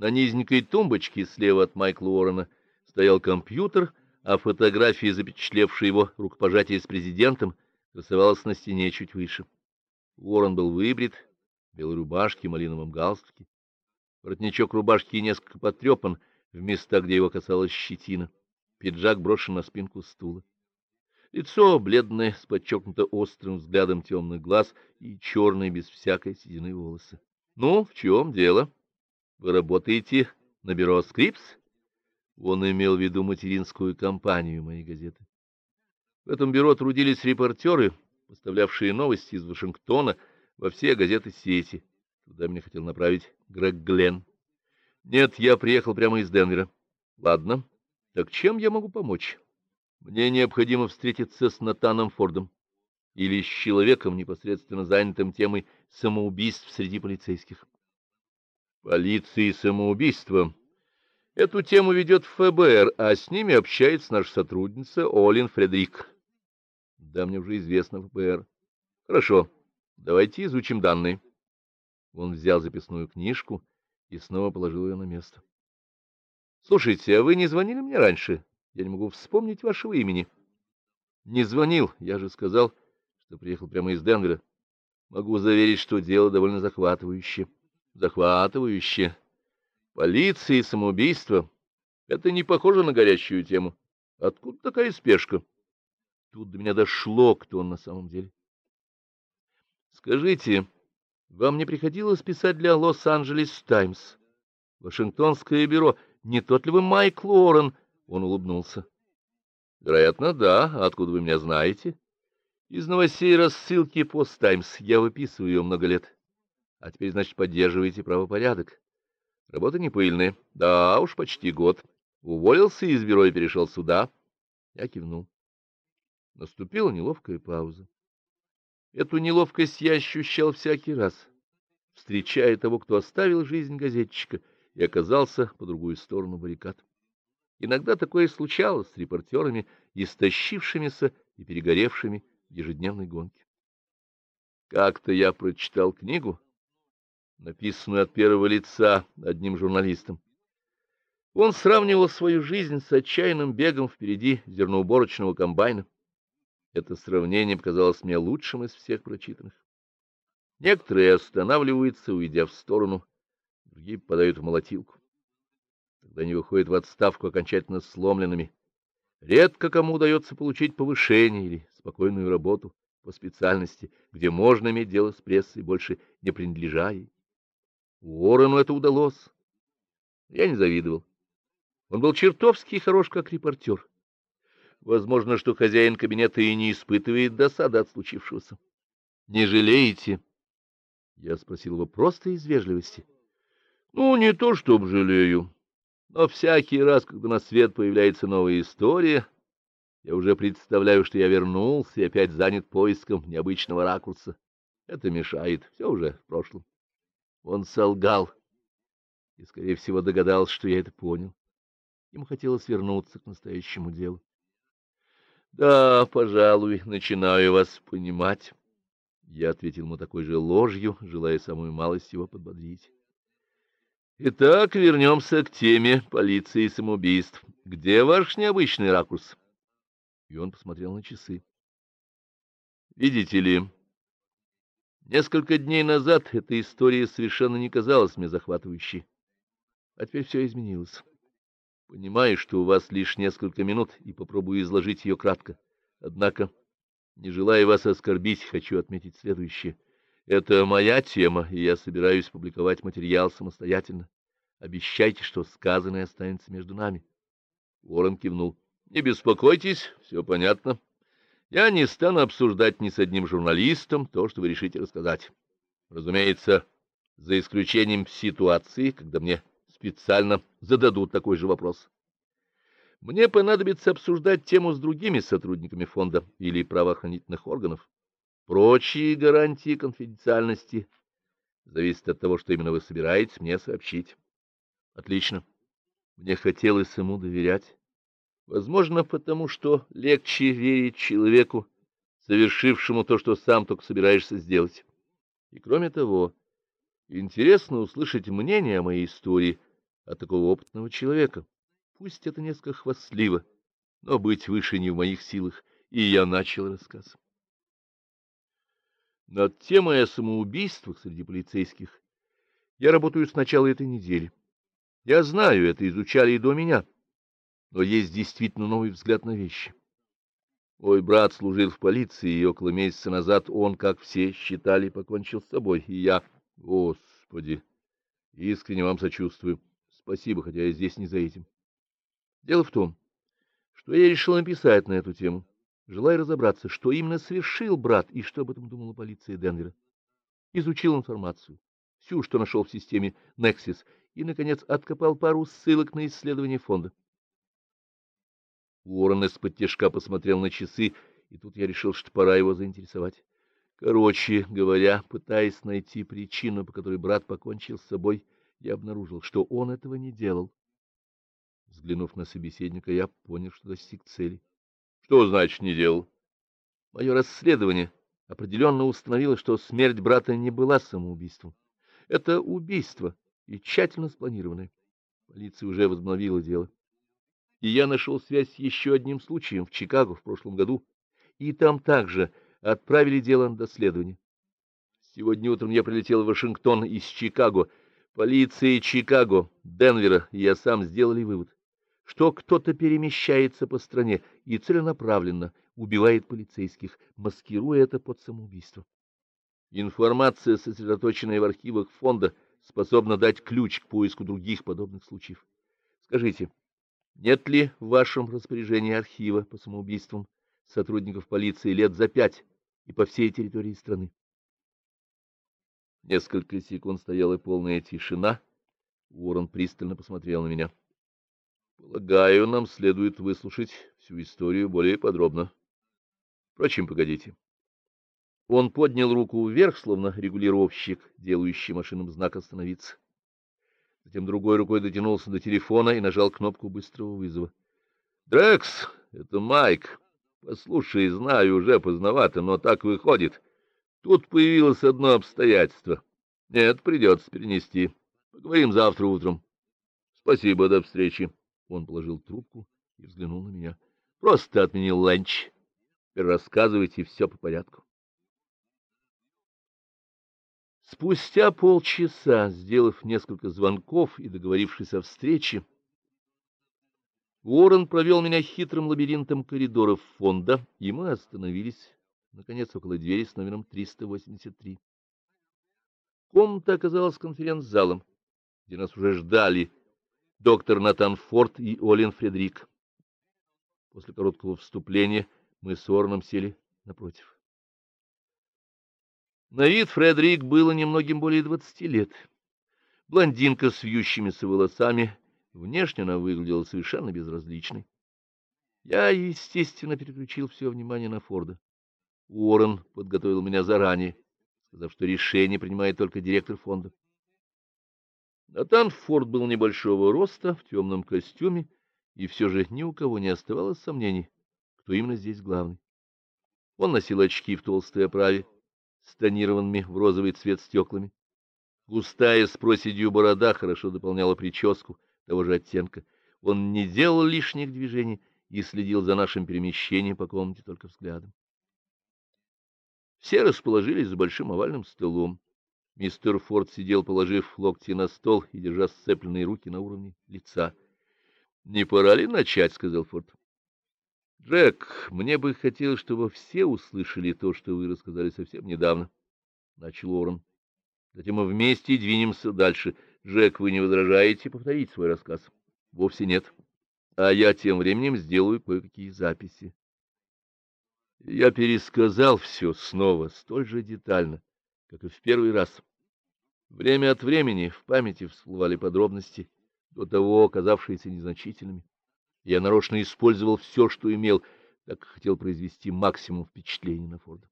На низенькой тумбочке слева от Майкла Уоррена стоял компьютер, а фотография, запечатлевшая его рукопожатие с президентом, красовалась на стене чуть выше. Уоррен был выбрит, в белой рубашке, малиновом галстуке. Воротничок рубашки несколько потрепан в местах, где его касалась щетина. Пиджак брошен на спинку стула. Лицо бледное, с подчеркнуто острым взглядом темных глаз и черные, без всякой седины волосы. — Ну, в чем дело? Вы работаете на бюро «Скрипс»? Он имел в виду материнскую компанию моей газеты. В этом бюро трудились репортеры, поставлявшие новости из Вашингтона во все газеты сети. Туда меня хотел направить Грег Гленн. Нет, я приехал прямо из Денвера. Ладно, так чем я могу помочь? Мне необходимо встретиться с Натаном Фордом или с человеком, непосредственно занятым темой самоубийств среди полицейских. Полиции самоубийства. Эту тему ведет ФБР, а с ними общается наша сотрудница Олин Фредерик. Да, мне уже известно ФБР. Хорошо, давайте изучим данные. Он взял записную книжку и снова положил ее на место. Слушайте, а вы не звонили мне раньше? Я не могу вспомнить вашего имени. Не звонил, я же сказал, что приехал прямо из Денвера. Могу заверить, что дело довольно захватывающее. Захватывающе. Полиция и самоубийство — это не похоже на горячую тему. Откуда такая спешка? Тут до меня дошло, кто он на самом деле. Скажите, вам не приходилось писать для Лос-Анджелес Таймс? Вашингтонское бюро. Не тот ли вы Майк Лорен? Он улыбнулся. Вероятно, да. Откуда вы меня знаете? Из новостей рассылки Пост Таймс. Я выписываю ее много лет. А теперь, значит, поддерживаете правопорядок. Работа не пыльная. Да, уж почти год. Уволился из бюро и перешел сюда. Я кивнул. Наступила неловкая пауза. Эту неловкость я ощущал всякий раз, встречая того, кто оставил жизнь газетчика и оказался по другую сторону баррикад. Иногда такое случалось с репортерами, истощившимися и перегоревшими в ежедневной гонке. Как-то я прочитал книгу, написанную от первого лица одним журналистом. Он сравнивал свою жизнь с отчаянным бегом впереди зерноуборочного комбайна. Это сравнение показалось мне лучшим из всех прочитанных. Некоторые останавливаются, уйдя в сторону, другие попадают в молотилку. Тогда они выходят в отставку окончательно сломленными. Редко кому удается получить повышение или спокойную работу по специальности, где можно иметь дело с прессой, больше не принадлежа ей. Уоррену это удалось. Я не завидовал. Он был чертовски хорош как репортер. Возможно, что хозяин кабинета и не испытывает досады от случившегося. — Не жалеете? Я спросил его просто из вежливости. — Ну, не то чтоб жалею, но всякий раз, когда на свет появляется новая история, я уже представляю, что я вернулся и опять занят поиском необычного ракурса. Это мешает, все уже в прошлом. Он солгал и, скорее всего, догадался, что я это понял. Ему хотелось вернуться к настоящему делу. — Да, пожалуй, начинаю вас понимать. Я ответил ему такой же ложью, желая самую малость его подбодрить. Итак, вернемся к теме полиции и самоубийств. Где ваш необычный ракурс? И он посмотрел на часы. Видите ли, Несколько дней назад эта история совершенно не казалась мне захватывающей. А теперь все изменилось. Понимаю, что у вас лишь несколько минут, и попробую изложить ее кратко. Однако, не желая вас оскорбить, хочу отметить следующее. Это моя тема, и я собираюсь публиковать материал самостоятельно. Обещайте, что сказанное останется между нами. Ворон кивнул. — Не беспокойтесь, все понятно. — я не стану обсуждать ни с одним журналистом то, что вы решите рассказать. Разумеется, за исключением ситуации, когда мне специально зададут такой же вопрос. Мне понадобится обсуждать тему с другими сотрудниками фонда или правоохранительных органов. Прочие гарантии конфиденциальности зависят от того, что именно вы собираетесь мне сообщить. Отлично. Мне хотелось ему доверять. Возможно, потому что легче верить человеку, совершившему то, что сам только собираешься сделать. И кроме того, интересно услышать мнение о моей истории от такого опытного человека. Пусть это несколько хвастливо, но быть выше не в моих силах, и я начал рассказ. Над темой о самоубийствах среди полицейских я работаю с начала этой недели. Я знаю, это изучали и до меня, но есть действительно новый взгляд на вещи. Мой брат служил в полиции, и около месяца назад он, как все считали, покончил с собой, и я... Господи! Искренне вам сочувствую. Спасибо, хотя я здесь не за этим. Дело в том, что я решил написать на эту тему, желая разобраться, что именно совершил брат и что об этом думала полиция Денвера. Изучил информацию, всю, что нашел в системе Nexus, и, наконец, откопал пару ссылок на исследование фонда. Уоррен из-под тяжка посмотрел на часы, и тут я решил, что пора его заинтересовать. Короче говоря, пытаясь найти причину, по которой брат покончил с собой, я обнаружил, что он этого не делал. Взглянув на собеседника, я понял, что достиг цели. — Что значит не делал? Мое расследование определенно установило, что смерть брата не была самоубийством. Это убийство и тщательно спланированное. Полиция уже возобновила дело. И я нашел связь с еще одним случаем в Чикаго в прошлом году, и там также отправили дело на доследование. Сегодня утром я прилетел в Вашингтон из Чикаго. Полиция Чикаго, Денвера я сам сделали вывод, что кто-то перемещается по стране и целенаправленно убивает полицейских, маскируя это под самоубийство. Информация, сосредоточенная в архивах фонда, способна дать ключ к поиску других подобных случаев. Скажите, нет ли в вашем распоряжении архива по самоубийствам сотрудников полиции лет за пять и по всей территории страны. Несколько секунд стояла полная тишина. Уоррен пристально посмотрел на меня. Полагаю, нам следует выслушать всю историю более подробно. Впрочем, погодите. Он поднял руку вверх, словно регулировщик, делающий машинам знак «Остановиться». Затем другой рукой дотянулся до телефона и нажал кнопку быстрого вызова. — Дрекс, это Майк. Послушай, знаю, уже поздновато, но так выходит. Тут появилось одно обстоятельство. Нет, придется перенести. Поговорим завтра утром. Спасибо, до встречи. Он положил трубку и взглянул на меня. Просто отменил ланч. Теперь рассказывайте все по порядку. Спустя полчаса, сделав несколько звонков и договорившись о встрече, Уоррен провел меня хитрым лабиринтом коридоров фонда, и мы остановились, наконец, около двери с номером 383. Комната оказалась конференц-залом, где нас уже ждали доктор Натан Форд и Олин Фредерик. После короткого вступления мы с Уорреном сели напротив. На вид Фредерик было немногим более двадцати лет. Блондинка с вьющимися волосами — Внешне она выглядела совершенно безразличной. Я, естественно, переключил все внимание на Форда. Уоррен подготовил меня заранее, сказав, что решение принимает только директор фонда. Натан Форд был небольшого роста, в темном костюме, и все же ни у кого не оставалось сомнений, кто именно здесь главный. Он носил очки в толстой оправе, с тонированными в розовый цвет стеклами. Густая с проседью борода хорошо дополняла прическу, того же оттенка. Он не делал лишних движений и следил за нашим перемещением по комнате только взглядом. Все расположились за большим овальным столом. Мистер Форд сидел, положив локти на стол и держа сцепленные руки на уровне лица. — Не пора ли начать? — сказал Форд. — Джек, мне бы хотелось, чтобы все услышали то, что вы рассказали совсем недавно, — начал Уоррен. — Затем мы вместе двинемся дальше. — Джек, вы не возражаете повторить свой рассказ? Вовсе нет. А я тем временем сделаю кое-какие записи. Я пересказал все снова, столь же детально, как и в первый раз. Время от времени в памяти всплывали подробности, до того оказавшиеся незначительными. Я нарочно использовал все, что имел, так хотел произвести максимум впечатления на Форда.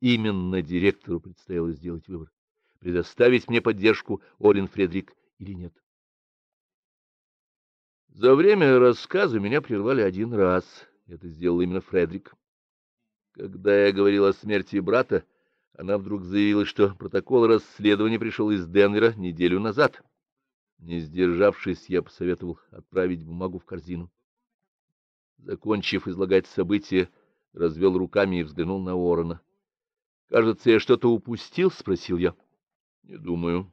Именно директору предстояло сделать выбор предоставить мне поддержку Олин Фредрик или нет. За время рассказа меня прервали один раз. Это сделал именно Фредрик. Когда я говорил о смерти брата, она вдруг заявила, что протокол расследования пришел из Денвера неделю назад. Не сдержавшись, я посоветовал отправить бумагу в корзину. Закончив излагать события, развел руками и взглянул на Уоррена. — Кажется, я что-то упустил? — спросил я. — Не думаю.